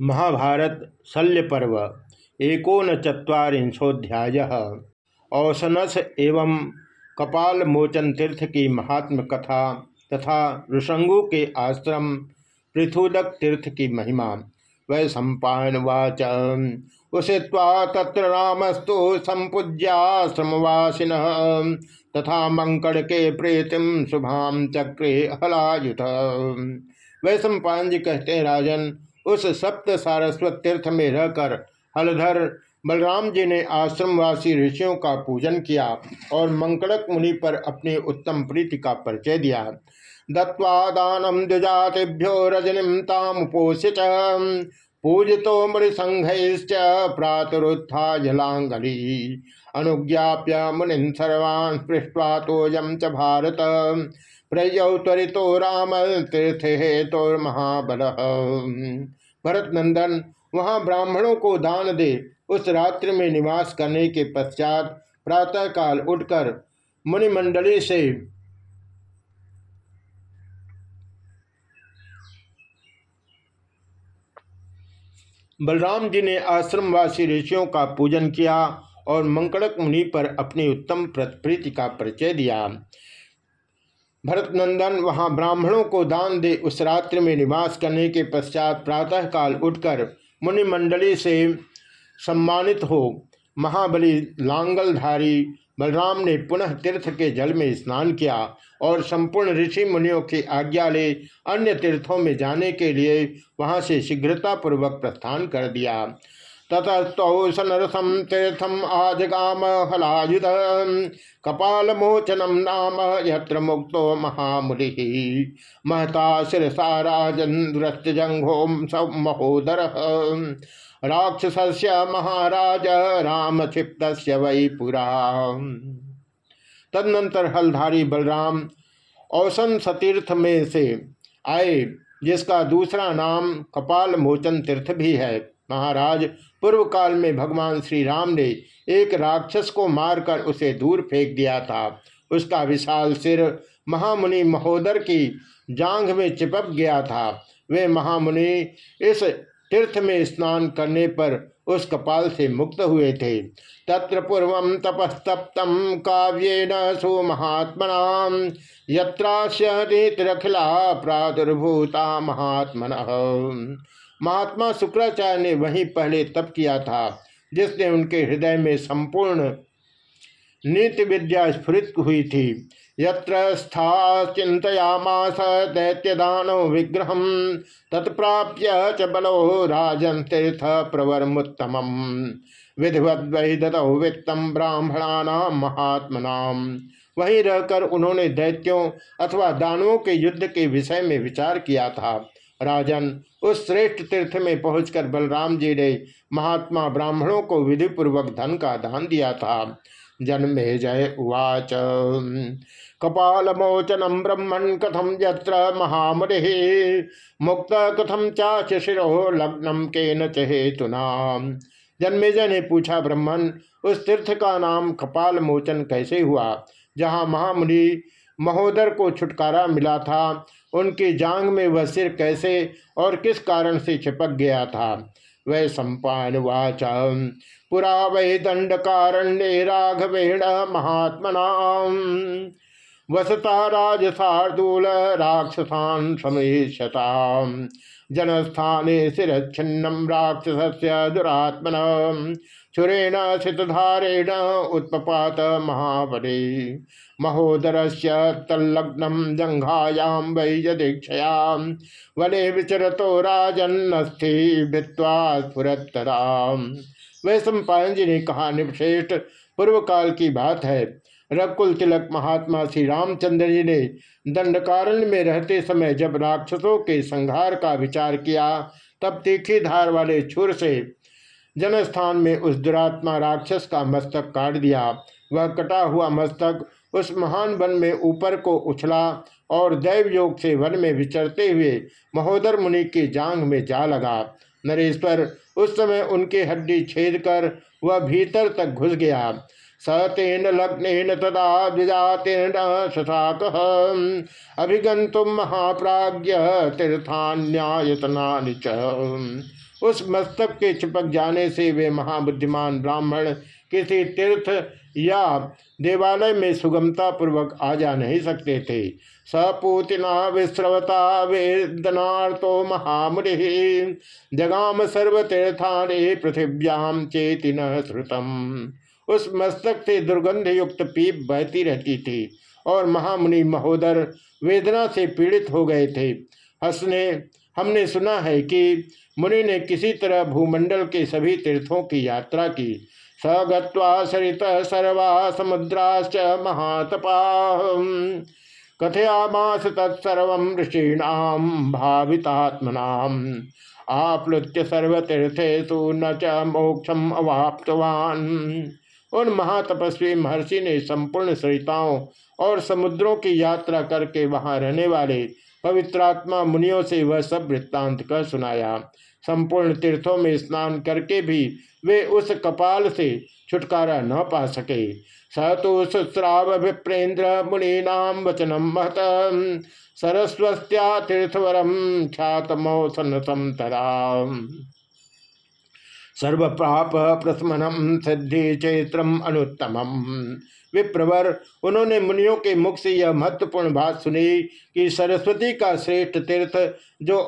महाभारत शल्य पर्व एकोन चुरीशोध्याय औसनस एवं कपाल मोचन तीर्थ की महात्म कथा तथा ऋषंगु के आश्रम, पृथुदक तीर्थ की महिमा। वै सम्पावाच उसे तत्र रामस्तु संपूज्याश्रमवासिन तथा मंकड़ के प्रीतिम शुभाम चक्रे हलायुत। वै सम्पान जी कहते राजन उस सप्त सारस्वत तीर्थ में रहकर हलधर बलराम जी ने आश्रमवासी ऋषियों का पूजन किया और मंकड़क मुनि पर अपनी उत्तम प्रीति का परिचय दिया। दत्वा दानम द्विजातिभ्यो रजनीम तामुपोष्य पूजितो मृसंघ प्रातरुत्था जलांगली अनुज्ञाप्य मुनि सर्वान् पृष्ठवा तोयम च भारत। प्रयौ राम, तीर्थ हेतुर्महाबल भरत नंदन वहाँ ब्राह्मणों को दान दे। उस रात्रि में निवास करने के पश्चात प्रातःकाल उठकर मुनिमंडली से बलराम जी ने आश्रमवासी ऋषियों का पूजन किया। और मंकड़क मुनि पर अपनी उत्तम प्रीति का परिचय दिया। भरत नंदन वहाँ ब्राह्मणों को दान दे उस रात्रि में निवास करने के पश्चात प्रातःकाल उठकर मुनिमंडली से सम्मानित हो। महाबली लांगलधारी बलराम ने पुनः तीर्थ के जल में स्नान किया और संपूर्ण ऋषि मुनियों की आज्ञा ले अन्य तीर्थों में जाने के लिए वहाँ से शीघ्रतापूर्वक प्रस्थान कर दिया। ततस्तौ सनरसम तीर्थम आजगाम हलायुध कपाल मोचनम नाम यत्र मुक्तो महामुनि। महता शिरसा राजंद्रजंघो महोदर राक्षस महाराज राम क्षिप्त वै पुरा तदनंतर हलधारी बलराम औसन सतीर्थ में से आए, जिसका दूसरा नाम कपाल मोचन तीर्थ भी है। महाराज पूर्व काल में भगवान श्री राम ने एक राक्षस को मारकर उसे दूर फेंक दिया था। उसका विशाल सिर महामुनि महोदर की जांघ में चिपक गया था। वे महामुनि इस तीर्थ में स्नान करने पर उस कपाल से मुक्त हुए थे। तत्र पूर्व तपस्तप्तम काव्येन सो महात्मना यत्राखिला प्रादुर्भूता महात्मन महात्मा शुक्राचार्य ने वहीं पहले तप किया था, जिसने उनके हृदय में संपूर्ण नीति विद्या स्फुरित हुई थी। यत्र दैत्यदानो विग्रह, तत्प्राप्य च बलो राजन तीर्थ प्रवरमुत्तम विधिवत वही वित्तम ब्राह्मणा महात्मना। वहीं रहकर उन्होंने दैत्यों अथवा दानवों के युद्ध के विषय में विचार किया था। राजन, उस श्रेष्ठ तीर्थ में पहुंचकर बलराम जी ने महात्मा ब्राह्मणों को विधि पूर्वक धन का दान दिया था। जन्मे जय उवाच। कपाल मोचनम ब्रह्मण कथम यत्र महामुनि, मुक्त कथम चाच शिरो लग्नम के न चेतुना जन्मेजय ने पूछा ब्रह्मण उस तीर्थ का नाम कपाल मोचन कैसे हुआ, जहाँ महामुनि महोदर को छुटकारा मिला था? उनकी जांग में वह सिर कैसे और किस कारण से छिपक गया था? वह सम्पान वाचा। पुरा वै दंड कारण्य राघवेण महात्मना वसता राजसार्दूल राक्षसान समेशता जनस्थाने शिरच्छिन्नम राक्षस दुरात्मन सुरेण सितधारेण उत्पात महाबले। महोदर से तल्लग्नम जंघायां वै यदीक्षयाम वने विचरतो राजन्नस्थि भित्वा स्फुरतराम वै सम्पायन जी ने कहा, निश्रेष्ठ पूर्व काल की बात है। रकुल तिलक महात्मा श्री रामचंद्र जी ने दंडकारण्य में रहते समय जब राक्षसों के संहार का विचार किया, तब तीखी धार वाले छुर से जनस्थान में उस दुरात्मा राक्षस का मस्तक काट दिया। वह कटा हुआ मस्तक उस महान वन में ऊपर को उछला और दैव योग से वन में विचरते हुए महोदर मुनि की जांग में जा लगा। नरेश्वर उस समय उनके हड्डी छेद कर वह भीतर तक घुस गया। स तेन लग्न तदा द्विजातीर्ण शशाक अभिगंतुम महाप्राज्य तीर्थान्यायतना च। उस मस्तक के चिपक जाने से वे महाबुद्धिमान ब्राह्मण किसी तीर्थ या देवालय में सुगमता पूर्वक आ जा नहीं सकते थे। सपूतना विश्रवता वेदनार्थो महामुनि। जगाम सर्वतीर्थाने पृथिव्याम चेति न श्रुतम। उस मस्तक से दुर्गंध युक्त पीप बहती रहती थी और महामुनि महोदर वेदना से पीड़ित हो गए थे। हंसने, हमने सुना है कि मुनि ने किसी तरह भूमंडल के सभी तीर्थों की यात्रा की। स गरित सर्वा समुद्राश्च महातपा कथयामास तत्सर्व ऋषीणाम भावितात्मनाम। आप्लुत्य सर्वतीर्थेषु न च मोक्षम अवाप्तवान। उन महातपस्वी महर्षि ने संपूर्ण सरिताओं और समुद्रों की यात्रा करके वहाँ रहने वाले पवित्रात्मा मुनियों से वह सब वृत्तांत कर सुनाया। संपूर्ण तीर्थों में स्नान करके भी वे उस कपाल से छुटकारा न पा सके। स तो सुश्राव विप्रेन्द्र मुनीनाम वचनम महत, सरस्वत्या तीर्थवरम ख्यातमौसन तरा सर्वप्राप प्रथमनम सिद्धि चैत्रम अनुत्तम विप्रवर, उन्होंने मुनियों के मुख से यह महत्वपूर्ण बात सुनी कि सरस्वती का श्रेष्ठ तीर्थ, जो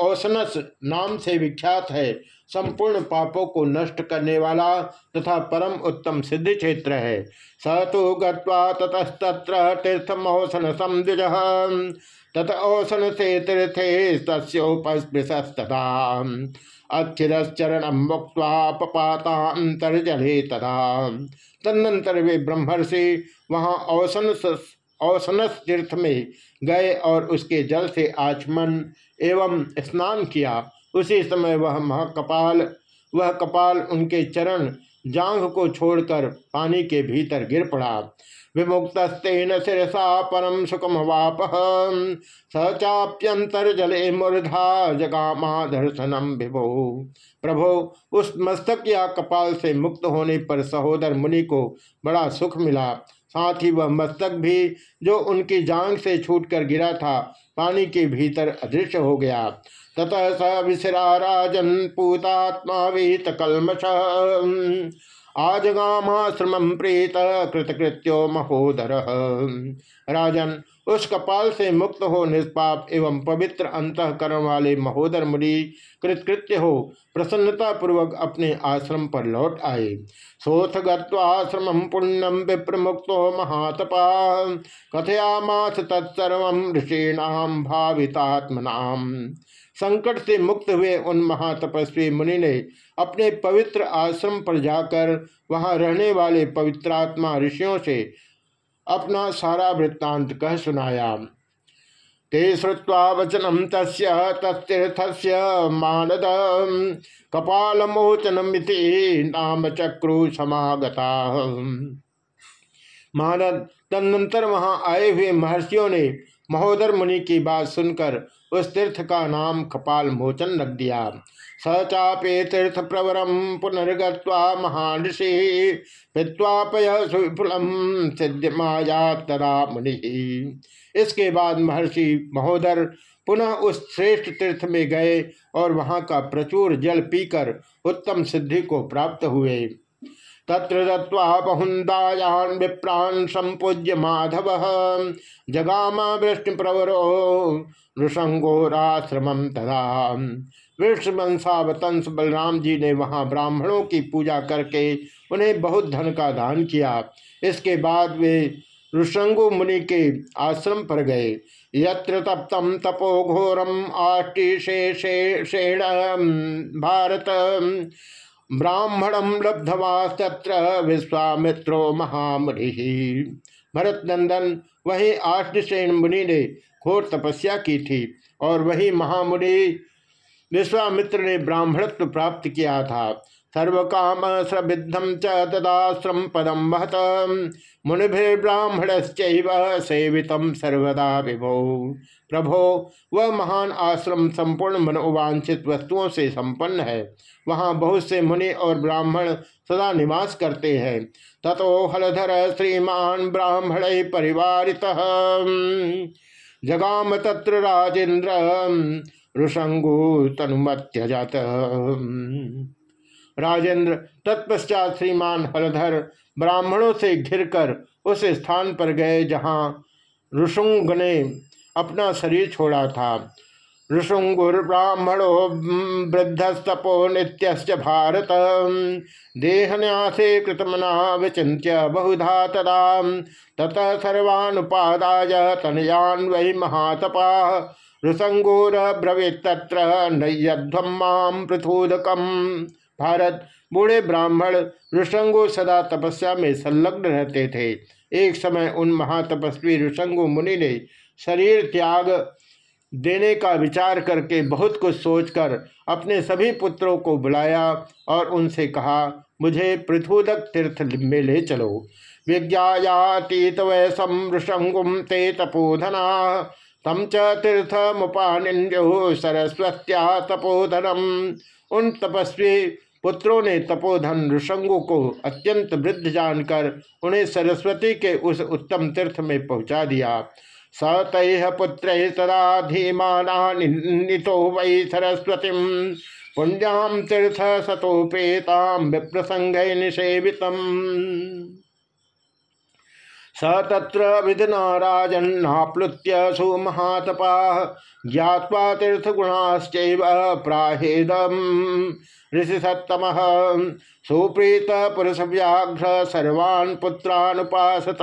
औसनस नाम से विख्यात है, संपूर्ण पापों को नष्ट करने वाला तथा परम उत्तम सिद्धि क्षेत्र है। स तो गत्वा ततस्तत्र तीर्थम औसनसम समद्विज तत से तीर्थे तस्ोपस्पृशस्तथा अक्षिश्चरण मुक्त पपातांतर्जले तथा तदनंतर वे ब्रह्मर्षि वहाँ औसन औसनस तीर्थ में गए और उसके जल से आचमन एवं स्नान किया। उसी समय वह महाकपाल वह कपाल उनके चरण जांघ को छोड़कर पानी के भीतर गिर पड़ा। विमुक्तस्तेन शिरसा परम सुखम वाप सचाप्यंतर जले मूर्धा जगामा दर्शनम विभो। प्रभो, उस मस्तक या कपाल से मुक्त होने पर सहोदर मुनि को बड़ा सुख मिला। साथ ही वह मस्तक भी, जो उनकी जांग से छूटकर गिरा था, पानी के भीतर अदृश्य हो गया। ततः स विसरा राजन पूतात्मा वीत कलमश आजगामाश्रम प्रीत कृतकृत्यो महोदर। राजन, उस कपाल से मुक्त हो निष्पाप एवं पवित्र अंतकरण वाले महोदर मुनि, कृतकृत्य हो प्रसन्नता पूर्वक अपने आश्रम पर लौट आए। सोथ गश्रम पुण्यम मुक्तो महातपा। कथयामास तत्सर्व ऋषीणाम भावितात्मनाम संकट से मुक्त हुए उन महातपस्वी मुनि ने अपने पवित्र आश्रम पर जाकर वहाँ रहने वाले पवित्रात्मा ऋषियों से अपना सारा वृत्तांत कह सुनाया। ते श्रुवा वचनम तस्तीर्थस्य मानद कपालमोचनमिति नाम चक्रु समागता। मानद तदनंतर वहाँ आए हुए महर्षियों ने महोदर मुनि की बात सुनकर उस तीर्थ का नाम कपाल मोचन रख दिया। स चापे तीर्थ प्रवरम पुनर्गत्वा महाऋषि पित्वापय सुफुलम सिद्ध माया तरा मुनि। इसके बाद महर्षि महोदर पुनः उस श्रेष्ठ तीर्थ में गए और वहाँ का प्रचुर जल पीकर उत्तम सिद्धि को प्राप्त हुए। तत्र दत्वा बहुंदायान विप्रान संपूज्य माधव। जगामा वृष्णि प्रवरो नृसंगोराश्रम तथा वंशावतंश बलराम जी ने वहाँ ब्राह्मणों की पूजा करके उन्हें बहुत धन का दान किया। इसके बाद वे ऋषंगो मुनि के आश्रम पर गए। यत्र तप्तम तपो घोरम आष्टिशेषेण भारत ब्राह्मणम लब्धवास्तत्र विश्वामित्रो महामुनि। भरत नंदन वही आष्टसेन मुनि ने घोर तपस्या की थी और वही महामुनि विश्वामित्र ने ब्राह्मणत्व प्राप्त किया था। सर्व काम स्रबिद्धम च तदाश्रम पदम महत मुनिभिर्ब्राह्मण सेवित सर्वदा विभो। प्रभो, वह महान आश्रम संपूर्ण मनोवांछित वस्तुओं से संपन्न है। वहाँ बहुत से मुनि और ब्राह्मण सदा निवास करते हैं। ततो हलधर श्रीमान ब्राह्मण परिवार जगाम तत्र राजेन्द्र ऋषंगु तनुमत्यजत राजेंद्र तत्पश्चात श्रीमान हलधर ब्राह्मणों से घिरकर उस स्थान पर गए जहाँ ऋषुंग ने अपना शरीर छोड़ा था। ऋषुंगुर्ब्राह्मणो वृद्धस्तपो नित्य भारत, देहन्यासे कृतमना विचिन्त्य बहुधा तदा। ततः सर्वानुपादाय तनयान वै महातपा। ब्रवीत तत्र नय्यध्वम माम पृथोदकम। भारत। बूढ़े ब्राह्मण ऋषंगो सदा तपस्या में संलग्न रहते थे। एक समय उन महातपस्वी ऋषंगो मुनि ने शरीर त्याग देने का विचार करके बहुत कुछ सोचकर अपने सभी पुत्रों को बुलाया और उनसे कहा, मुझे पृथुदक तीर्थ में ले चलो। विज्ञातीत वैसम ऋषंगुम ते तपोधना। तम च तीर्थ मुपान्यो सरस्वत्या तपोधनम। उन तपस्वी पुत्रों ने तपोधन ऋषंगु को अत्यंत वृद्ध जानकर उन्हें सरस्वती के उस उत्तम तीर्थ में पहुँचा दिया। स तैह पुत्र सदा धीमानितो वै सरस्वती पुण्याम तीर्थ सतोपेताम विप्रसंग निषेवित स तत्र विधना राजन्नाप्लुत्य सुमहातपा ज्ञावा तीर्थगुणाश्च प्राहेदम। ऋषिसत्तम सुप्रीत पुरुष व्याघ्र सर्वान् पुत्रानुपासत।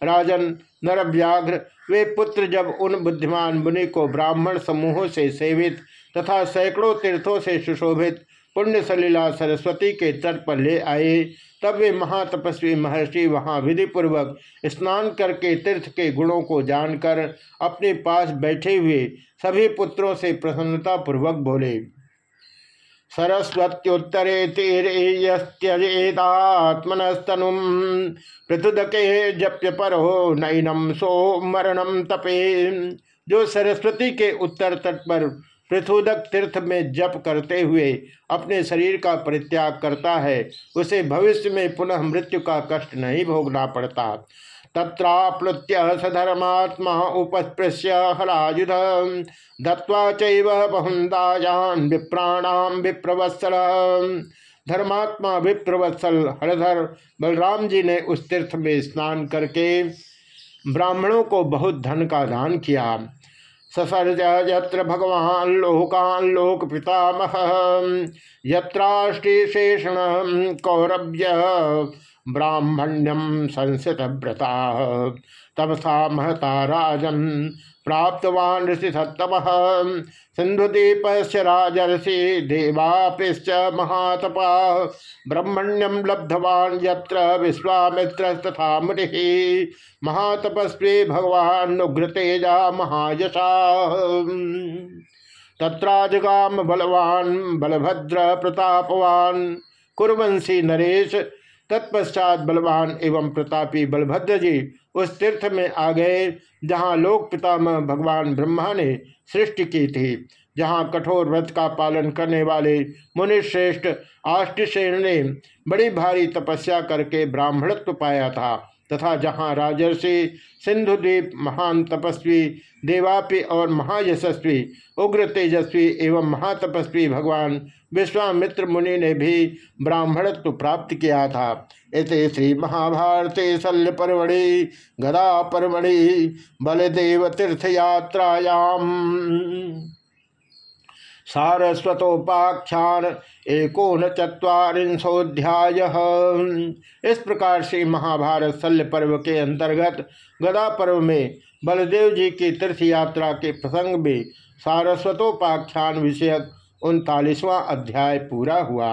राजन नरव्याघ्र, वे पुत्र जब उन बुद्धिमान मुनि को ब्राह्मण समूहों से सेवित तथा सैकड़ों तीर्थों से सुशोभित पुण्य सलीला सरस्वती के तट पर ले आए। तब वे महातपस्वी महर्षि वहाँ विधि पूर्वक स्नान करके तीर्थ के गुणों को जानकर अपने पास बैठे हुए सभी पुत्रों से प्रसन्नता पूर्वक बोले, सरस्वत्युत्तरे तीरे यस्त्यजेदात्मनस्तनु पृथुदके जप्य परो नैनम सो मरणम तपे। जो सरस्वती के उत्तर तट पर पृथुदक तीर्थ में जप करते हुए अपने शरीर का परित्याग करता है, उसे भविष्य में पुनः मृत्यु का कष्ट नहीं भोगना पड़ता। तत्राप्लुत्य सधर्मात्मा उपस्पृश्य हलायुध दत्वा चैव बहुंदायान विप्राणाम विप्रवत्सल। धर्मात्मा विप्रवत्सल, हरधर बलराम जी ने उस तीर्थ में स्नान करके ब्राह्मणों को बहुत धन का दान किया। ससर्ज यत्र भगवान लोकान लोक पितामह यत्राष्टिशेषण कौरव्य ब्राह्मण्यम संसित व्रता तमसा महता राजन प्राप्तवान ऋषि सत्तम सिंधुदीप राजर्षि देवापिश्च महातपा। ब्रह्मण्यम लब्धवान यत्र विश्वामित्र तथा मुनि। महातपस्वी भगवान उग्रतेजा महायशा। तत्राजगाम बलवान, बलभद्र प्रतापवान। कुरवंशी नरेश तत्पश्चात बलवान एवं प्रतापी बलभद्र जी उस तीर्थ में आ गए, जहाँ लोक पितामह भगवान ब्रह्मा ने सृष्टि की थी, जहाँ कठोर व्रत का पालन करने वाले मुनिश्रेष्ठ आष्टसेन ने बड़ी भारी तपस्या करके ब्राह्मणत्व पाया था। तथा जहाँ राजर्षि सिंधुद्वीप महान तपस्वी, देवापी और महायशस्वी उग्र तेजस्वी एवं महातपस्वी भगवान विश्वामित्र मुनि ने भी ब्राह्मणत्व प्राप्त किया था। इस श्री महाभारते शल्य परमणि गदा परमणि बलदेव तीर्थयात्रायाम सारस्वतोपाख्यान एकोन चुरीशोध्याय इस प्रकार से महाभारत शल्य पर्व के अंतर्गत गदा पर्व में बलदेव जी की तीर्थ यात्रा के प्रसंग में सारस्वतोपाख्यान विषयक उनतालीसवां अध्याय पूरा हुआ।